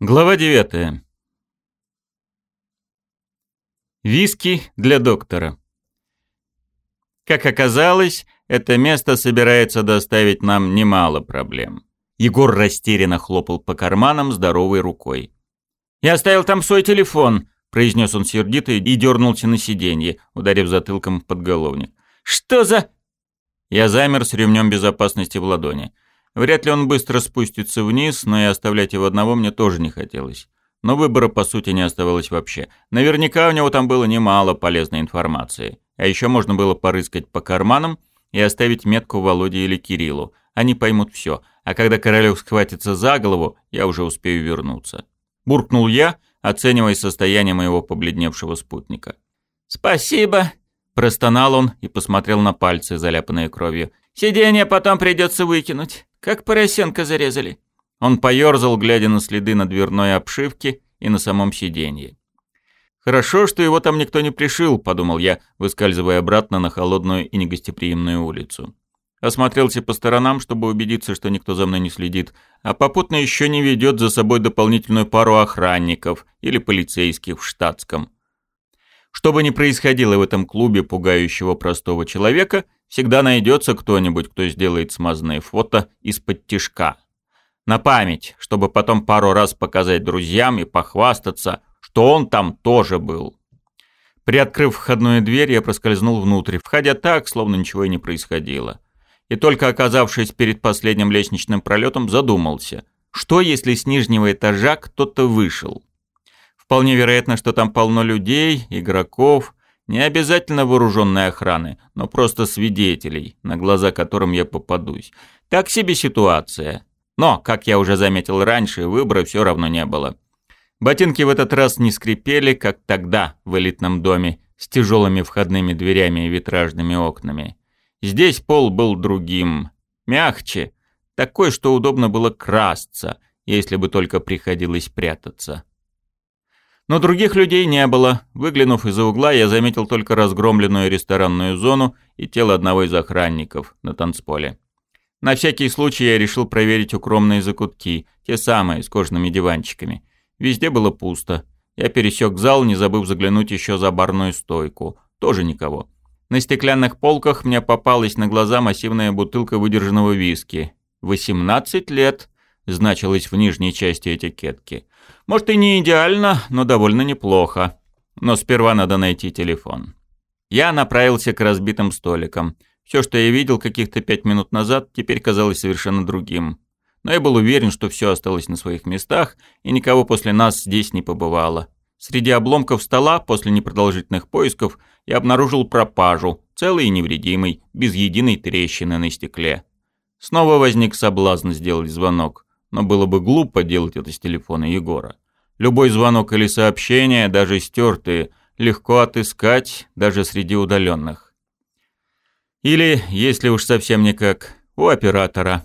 Глава 9. Виски для доктора. Как оказалось, это место собирается доставить нам немало проблем. Егор растерянно хлопал по карманам здоровой рукой. «Я оставил там свой телефон», — произнес он сердито и дернулся на сиденье, ударив затылком в подголовник. «Что за...» Я замер с ремнем безопасности в ладони. Вряд ли он быстро спустится вниз, но и оставлять его одного мне тоже не хотелось. Но выбора, по сути, не оставалось вообще. Наверняка у него там было немало полезной информации. А еще можно было порыскать по карманам и оставить метку Володе или Кириллу. Они поймут все. А когда Королев схватится за голову, я уже успею вернуться. Буркнул я, оценивая состояние моего побледневшего спутника. «Спасибо!» – простонал он и посмотрел на пальцы, заляпанные кровью. «Сиденье потом придется выкинуть». Как поросенка зарезали. Он поерзал, глядя на следы на дверной обшивке и на самом сиденье. «Хорошо, что его там никто не пришил», — подумал я, выскальзывая обратно на холодную и негостеприимную улицу. Осмотрелся по сторонам, чтобы убедиться, что никто за мной не следит, а попутно еще не ведет за собой дополнительную пару охранников или полицейских в штатском. Что бы ни происходило в этом клубе пугающего простого человека, всегда найдется кто-нибудь, кто сделает смазанные фото из-под тишка. На память, чтобы потом пару раз показать друзьям и похвастаться, что он там тоже был. Приоткрыв входную дверь, я проскользнул внутрь, входя так, словно ничего и не происходило. И только оказавшись перед последним лестничным пролетом, задумался, что если с нижнего этажа кто-то вышел. Вполне вероятно, что там полно людей, игроков, не обязательно вооруженной охраны, но просто свидетелей, на глаза которым я попадусь. Так себе ситуация. Но, как я уже заметил раньше, выбора все равно не было. Ботинки в этот раз не скрипели, как тогда в элитном доме, с тяжелыми входными дверями и витражными окнами. Здесь пол был другим, мягче, такой, что удобно было красться, если бы только приходилось прятаться. Но других людей не было. Выглянув из-за угла, я заметил только разгромленную ресторанную зону и тело одного из охранников на танцполе. На всякий случай я решил проверить укромные закутки, те самые, с кожаными диванчиками. Везде было пусто. Я пересек зал, не забыв заглянуть еще за барную стойку. Тоже никого. На стеклянных полках мне попалась на глаза массивная бутылка выдержанного виски. «18 лет», значилось в нижней части этикетки. Может и не идеально, но довольно неплохо. Но сперва надо найти телефон. Я направился к разбитым столикам. Все, что я видел каких-то пять минут назад, теперь казалось совершенно другим. Но я был уверен, что все осталось на своих местах, и никого после нас здесь не побывало. Среди обломков стола, после непродолжительных поисков, я обнаружил пропажу, целый и невредимый, без единой трещины на стекле. Снова возник соблазн сделать звонок но было бы глупо делать это с телефона Егора. Любой звонок или сообщение, даже стертые, легко отыскать даже среди удаленных. Или, если уж совсем никак, у оператора.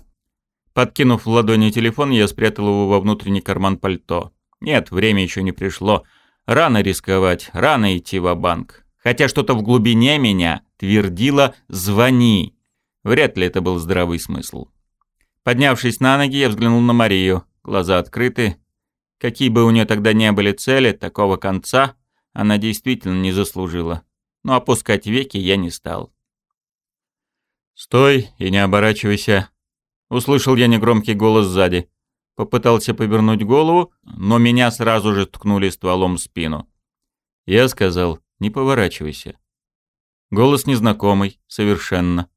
Подкинув в ладони телефон, я спрятал его во внутренний карман пальто. Нет, время еще не пришло. Рано рисковать, рано идти в банк Хотя что-то в глубине меня твердило «звони». Вряд ли это был здравый смысл. Поднявшись на ноги, я взглянул на Марию. Глаза открыты. Какие бы у нее тогда не были цели, такого конца она действительно не заслужила. Но опускать веки я не стал. «Стой и не оборачивайся!» Услышал я негромкий голос сзади. Попытался повернуть голову, но меня сразу же ткнули стволом в спину. Я сказал, не поворачивайся. Голос незнакомый, совершенно.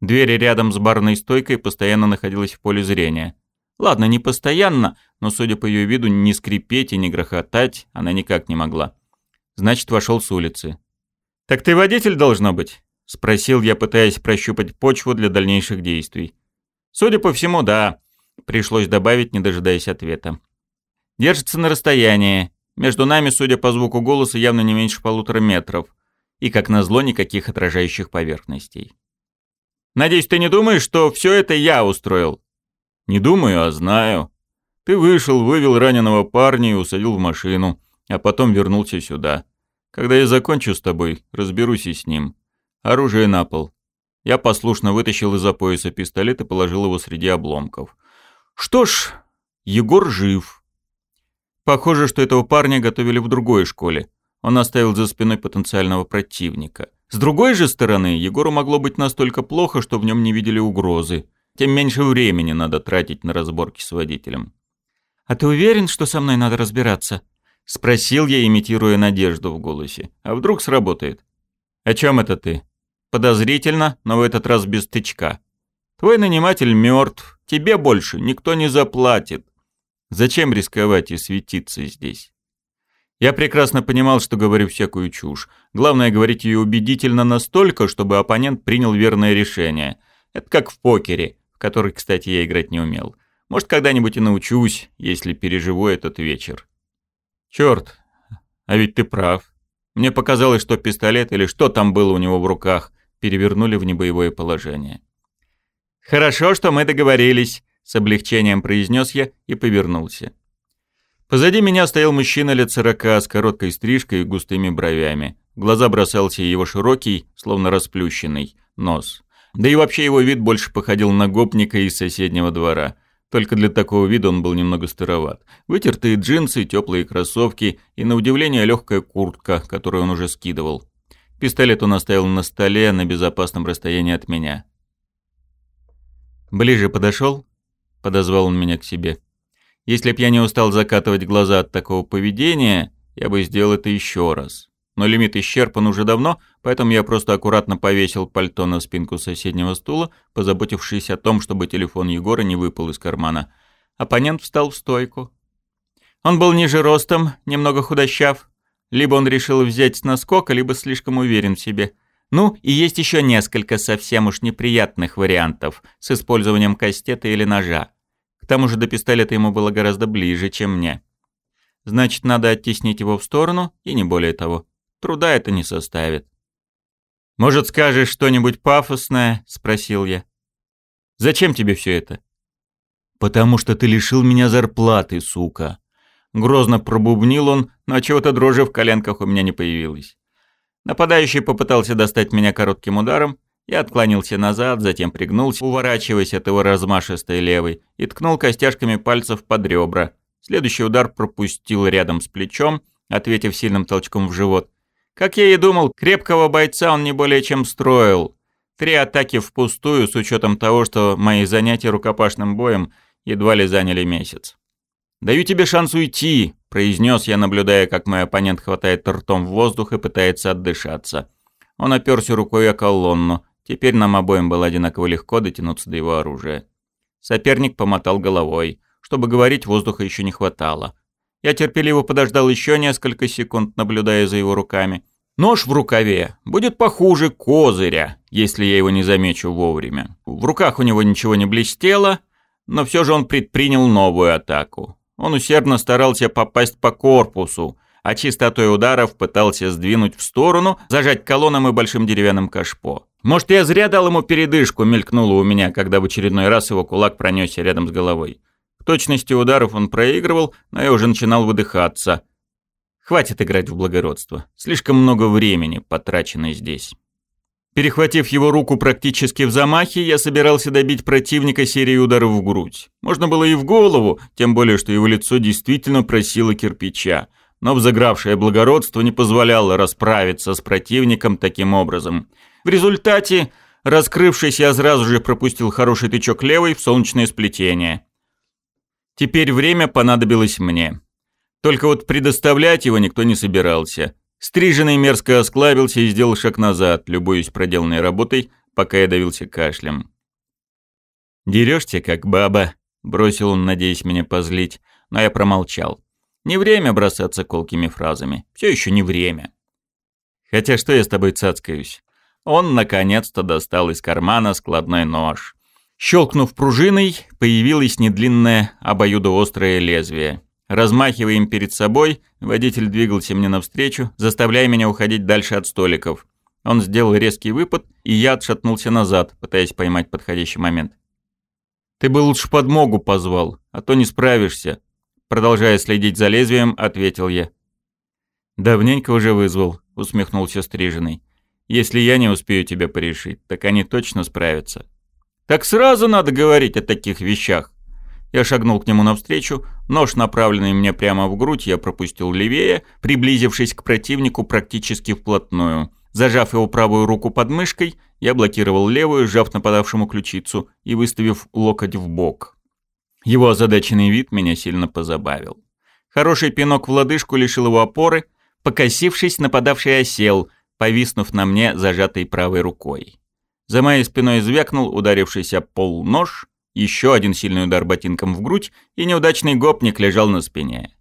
Дверь рядом с барной стойкой постоянно находилась в поле зрения. Ладно, не постоянно, но, судя по ее виду, не скрипеть и не грохотать она никак не могла. Значит, вошел с улицы. «Так ты водитель должно быть?» — спросил я, пытаясь прощупать почву для дальнейших действий. «Судя по всему, да», — пришлось добавить, не дожидаясь ответа. «Держится на расстоянии. Между нами, судя по звуку голоса, явно не меньше полутора метров. И, как назло, никаких отражающих поверхностей. Надеюсь, ты не думаешь, что все это я устроил?» «Не думаю, а знаю. Ты вышел, вывел раненого парня и усадил в машину, а потом вернулся сюда. Когда я закончу с тобой, разберусь и с ним. Оружие на пол». Я послушно вытащил из-за пояса пистолет и положил его среди обломков. «Что ж, Егор жив». Похоже, что этого парня готовили в другой школе. Он оставил за спиной потенциального противника. С другой же стороны, Егору могло быть настолько плохо, что в нем не видели угрозы. Тем меньше времени надо тратить на разборки с водителем. «А ты уверен, что со мной надо разбираться?» Спросил я, имитируя надежду в голосе. «А вдруг сработает?» «О чем это ты?» Подозрительно, но в этот раз без тычка. «Твой наниматель мертв. Тебе больше никто не заплатит. Зачем рисковать и светиться здесь?» Я прекрасно понимал, что говорю всякую чушь. Главное, говорить ее убедительно настолько, чтобы оппонент принял верное решение. Это как в покере, в который, кстати, я играть не умел. Может, когда-нибудь и научусь, если переживу этот вечер. Черт, а ведь ты прав. Мне показалось, что пистолет или что там было у него в руках, перевернули в небоевое положение. «Хорошо, что мы договорились», — с облегчением произнес я и повернулся. Позади меня стоял мужчина лет сорока с короткой стрижкой и густыми бровями. В глаза бросался его широкий, словно расплющенный, нос. Да и вообще его вид больше походил на гопника из соседнего двора. Только для такого вида он был немного староват. Вытертые джинсы, теплые кроссовки и, на удивление, легкая куртка, которую он уже скидывал. Пистолет он оставил на столе на безопасном расстоянии от меня. «Ближе подошел?» – подозвал он меня к себе. Если б я не устал закатывать глаза от такого поведения, я бы сделал это еще раз. Но лимит исчерпан уже давно, поэтому я просто аккуратно повесил пальто на спинку соседнего стула, позаботившись о том, чтобы телефон Егора не выпал из кармана. Оппонент встал в стойку. Он был ниже ростом, немного худощав. Либо он решил взять с наскока, либо слишком уверен в себе. Ну, и есть еще несколько совсем уж неприятных вариантов с использованием кастета или ножа. К тому же до пистолета ему было гораздо ближе, чем мне. Значит, надо оттеснить его в сторону, и не более того. Труда это не составит. «Может, скажешь что-нибудь пафосное?» – спросил я. «Зачем тебе все это?» «Потому что ты лишил меня зарплаты, сука!» Грозно пробубнил он, но чего-то дрожи в коленках у меня не появилось. Нападающий попытался достать меня коротким ударом, я отклонился назад, затем пригнулся, уворачиваясь от его размашистой левой, и ткнул костяшками пальцев под ребра. Следующий удар пропустил рядом с плечом, ответив сильным толчком в живот. Как я и думал, крепкого бойца он не более чем строил. Три атаки впустую, с учетом того, что мои занятия рукопашным боем едва ли заняли месяц. «Даю тебе шанс уйти», – произнес я, наблюдая, как мой оппонент хватает ртом в воздух и пытается отдышаться. Он оперся рукой о колонну, Теперь нам обоим было одинаково легко дотянуться до его оружия. Соперник помотал головой. Чтобы говорить, воздуха еще не хватало. Я терпеливо подождал еще несколько секунд, наблюдая за его руками. Нож в рукаве будет похуже козыря, если я его не замечу вовремя. В руках у него ничего не блестело, но все же он предпринял новую атаку. Он усердно старался попасть по корпусу, а чистотой ударов пытался сдвинуть в сторону, зажать колонном и большим деревянным кашпо. Может, я зря дал ему передышку, мелькнуло у меня, когда в очередной раз его кулак пронесся рядом с головой. В точности ударов он проигрывал, но я уже начинал выдыхаться. Хватит играть в благородство. Слишком много времени потрачено здесь. Перехватив его руку практически в замахе, я собирался добить противника серией ударов в грудь. Можно было и в голову, тем более, что его лицо действительно просило кирпича. Но взыгравшее благородство не позволяло расправиться с противником таким образом – в результате, раскрывшись, я сразу же пропустил хороший тычок левой в солнечное сплетение. Теперь время понадобилось мне. Только вот предоставлять его никто не собирался. Стриженный мерзко осклабился и сделал шаг назад, любуясь проделанной работой, пока я давился кашлем. «Дерешься, как баба», — бросил он, надеясь меня позлить, но я промолчал. Не время бросаться колкими фразами. Все еще не время. Хотя что я с тобой цацкаюсь? Он наконец-то достал из кармана складной нож. Щелкнув пружиной, появилось недлинное обоюдоострое лезвие. Размахивая им перед собой, водитель двигался мне навстречу, заставляя меня уходить дальше от столиков. Он сделал резкий выпад, и я отшатнулся назад, пытаясь поймать подходящий момент. «Ты бы лучше подмогу позвал, а то не справишься», продолжая следить за лезвием, ответил я. «Давненько уже вызвал», — усмехнулся Стриженный. Если я не успею тебя порешить, так они точно справятся. Так сразу надо говорить о таких вещах. Я шагнул к нему навстречу, нож, направленный мне прямо в грудь, я пропустил левее, приблизившись к противнику практически вплотную. Зажав его правую руку под мышкой, я блокировал левую, сжав нападавшему ключицу и выставив локоть в бок. Его озадаченный вид меня сильно позабавил. Хороший пинок в лодыжку лишил его опоры, покосившись, нападавший осел, повиснув на мне зажатой правой рукой. За моей спиной звякнул ударившийся пол нож, еще один сильный удар ботинком в грудь, и неудачный гопник лежал на спине.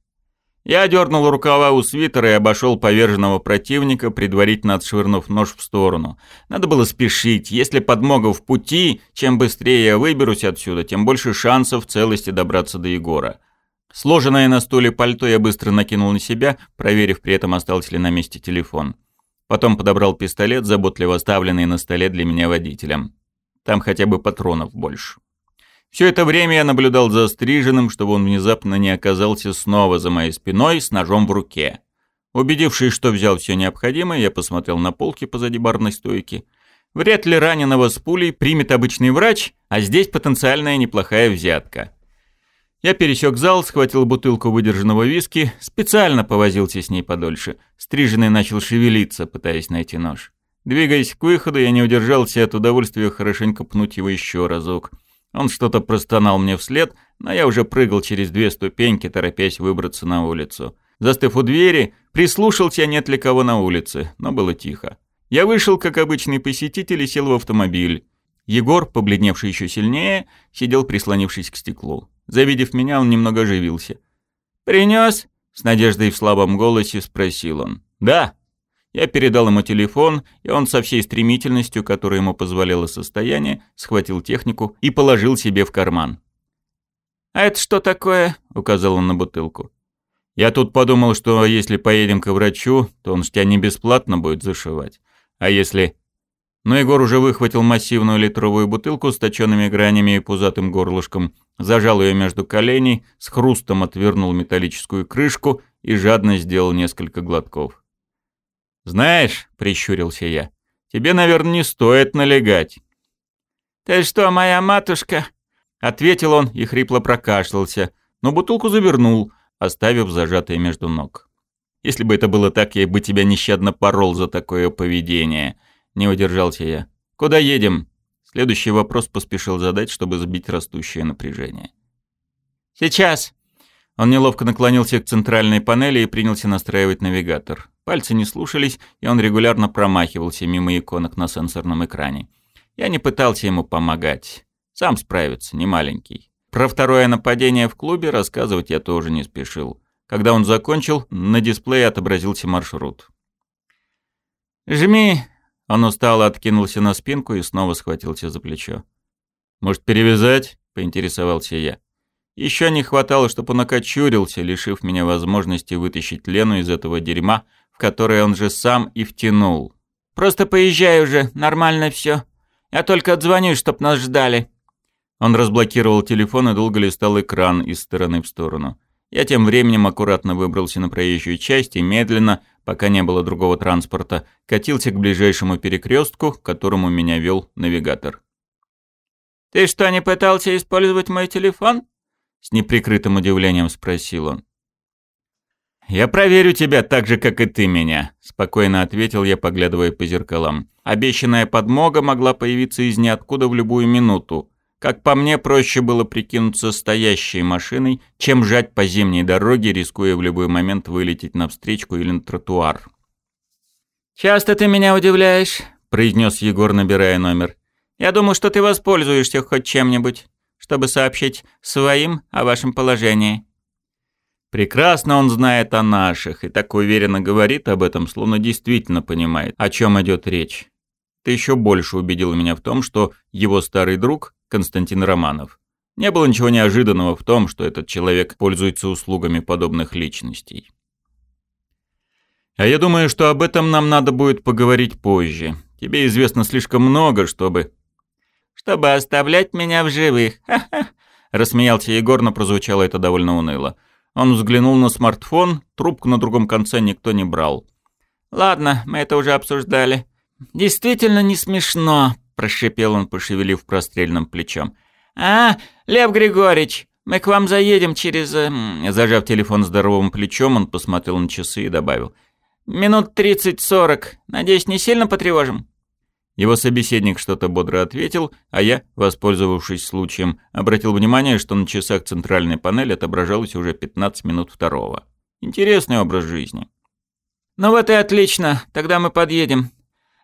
Я дернул рукава у свитера и обошел поверженного противника, предварительно отшвырнув нож в сторону. Надо было спешить. Если подмога в пути, чем быстрее я выберусь отсюда, тем больше шансов в целости добраться до Егора. Сложенное на стуле пальто я быстро накинул на себя, проверив при этом, остался ли на месте телефон. Потом подобрал пистолет, заботливо оставленный на столе для меня водителем. Там хотя бы патронов больше. Все это время я наблюдал за стриженным, чтобы он внезапно не оказался снова за моей спиной с ножом в руке. Убедившись, что взял все необходимое, я посмотрел на полки позади барной стойки. Вряд ли раненого с пулей примет обычный врач, а здесь потенциальная неплохая взятка. Я пересек зал, схватил бутылку выдержанного виски, специально повозился с ней подольше. Стриженный начал шевелиться, пытаясь найти нож. Двигаясь к выходу, я не удержался от удовольствия хорошенько пнуть его еще разок – он что-то простонал мне вслед, но я уже прыгал через две ступеньки, торопясь выбраться на улицу. Застыв у двери, прислушался, нет ли кого на улице, но было тихо. Я вышел, как обычный посетитель, и сел в автомобиль. Егор, побледневший еще сильнее, сидел, прислонившись к стеклу. Завидев меня, он немного оживился. «Принес?» — с надеждой в слабом голосе спросил он. «Да», я передал ему телефон, и он со всей стремительностью, которая ему позволяло состояние, схватил технику и положил себе в карман. «А это что такое?» — указал он на бутылку. «Я тут подумал, что если поедем к врачу, то он ж тебя не бесплатно будет зашивать. А если...» Но Егор уже выхватил массивную литровую бутылку с точенными гранями и пузатым горлышком, зажал ее между коленей, с хрустом отвернул металлическую крышку и жадно сделал несколько глотков. «Знаешь», — прищурился я, — «тебе, наверное, не стоит налегать». «Ты что, моя матушка?» — ответил он и хрипло прокашлялся, но бутылку завернул, оставив зажатое между ног. «Если бы это было так, я бы тебя нещадно порол за такое поведение», — не удержался я. «Куда едем?» Следующий вопрос поспешил задать, чтобы сбить растущее напряжение. «Сейчас». Он неловко наклонился к центральной панели и принялся настраивать навигатор. Пальцы не слушались, и он регулярно промахивался мимо иконок на сенсорном экране. Я не пытался ему помогать. Сам справится, не маленький. Про второе нападение в клубе рассказывать я тоже не спешил. Когда он закончил, на дисплее отобразился маршрут. «Жми!» Он устало откинулся на спинку и снова схватился за плечо. «Может, перевязать?» — поинтересовался я. Еще не хватало, чтобы он окочурился, лишив меня возможности вытащить Лену из этого дерьма, в которое он же сам и втянул. «Просто поезжай уже, нормально все. Я только отзвонюсь, чтоб нас ждали». Он разблокировал телефон и долго листал экран из стороны в сторону. Я тем временем аккуратно выбрался на проезжую часть и медленно, пока не было другого транспорта, катился к ближайшему перекрестку, к которому меня вел навигатор. «Ты что, не пытался использовать мой телефон?» С неприкрытым удивлением спросил он. «Я проверю тебя так же, как и ты меня», — спокойно ответил я, поглядывая по зеркалам. Обещанная подмога могла появиться из ниоткуда в любую минуту. Как по мне, проще было прикинуться стоящей машиной, чем жать по зимней дороге, рискуя в любой момент вылететь на встречку или на тротуар. «Часто ты меня удивляешь», — произнес Егор, набирая номер. «Я думал, что ты воспользуешься хоть чем-нибудь, чтобы сообщить своим о вашем положении». Прекрасно он знает о наших и так уверенно говорит об этом, словно действительно понимает, о чем идет речь. Ты еще больше убедил меня в том, что его старый друг, Константин Романов, не было ничего неожиданного в том, что этот человек пользуется услугами подобных личностей. А я думаю, что об этом нам надо будет поговорить позже. Тебе известно слишком много, чтобы... Чтобы оставлять меня в живых. Ха-ха. Рассмеялся Егор, но прозвучало это довольно уныло. Он взглянул на смартфон, трубку на другом конце никто не брал. «Ладно, мы это уже обсуждали. Действительно не смешно», – прошипел он, пошевелив прострельным плечом. «А, Лев Григорьевич, Мы к вам заедем через...» э, Зажав телефон здоровым плечом, он посмотрел на часы и добавил. «Минут тридцать-сорок. Надеюсь, не сильно потревожим?» Его собеседник что-то бодро ответил, а я, воспользовавшись случаем, обратил внимание, что на часах центральной панели отображалось уже 15 минут второго. Интересный образ жизни. «Ну вот и отлично, тогда мы подъедем.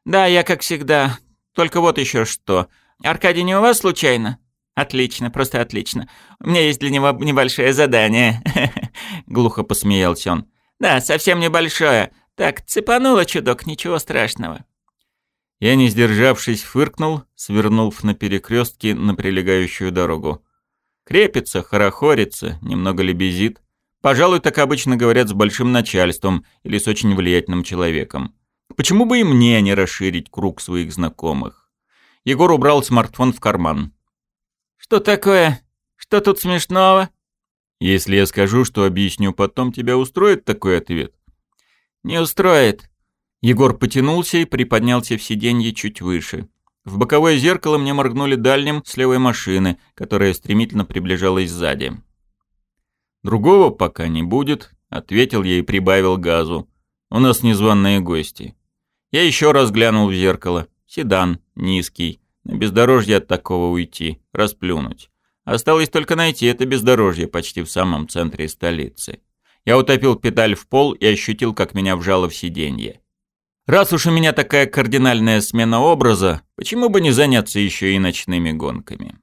Да, я как всегда. Только вот еще что. Аркадий не у вас случайно?» «Отлично, просто отлично. У меня есть для него небольшое задание». Глухо посмеялся он. «Да, совсем небольшое. Так, цепануло чудок, ничего страшного». Я, не сдержавшись, фыркнул, свернув на перекрестке на прилегающую дорогу. Крепится, хорохорится, немного лебезит. Пожалуй, так обычно говорят с большим начальством или с очень влиятельным человеком. Почему бы и мне не расширить круг своих знакомых? Егор убрал смартфон в карман. «Что такое? Что тут смешного?» «Если я скажу, что объясню потом, тебя устроит такой ответ?» «Не устроит. Егор потянулся и приподнялся в сиденье чуть выше. В боковое зеркало мне моргнули дальним с левой машины, которая стремительно приближалась сзади. «Другого пока не будет», — ответил я и прибавил газу. «У нас незваные гости». Я еще раз глянул в зеркало. Седан, низкий. На бездорожье от такого уйти, расплюнуть. Осталось только найти это бездорожье почти в самом центре столицы. Я утопил педаль в пол и ощутил, как меня вжало в сиденье. Раз уж у меня такая кардинальная смена образа, почему бы не заняться еще и ночными гонками?